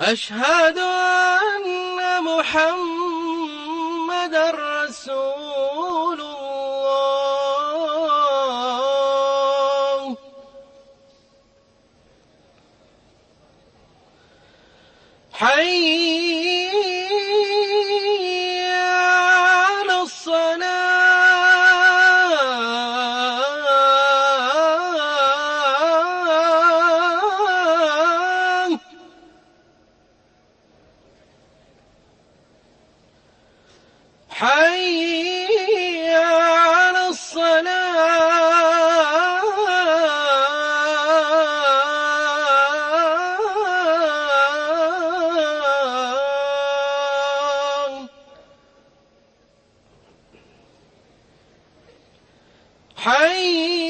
أشهد أن محمدا رسول حي على الصلاة. حي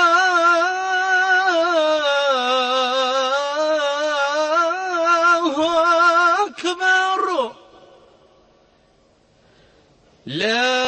لا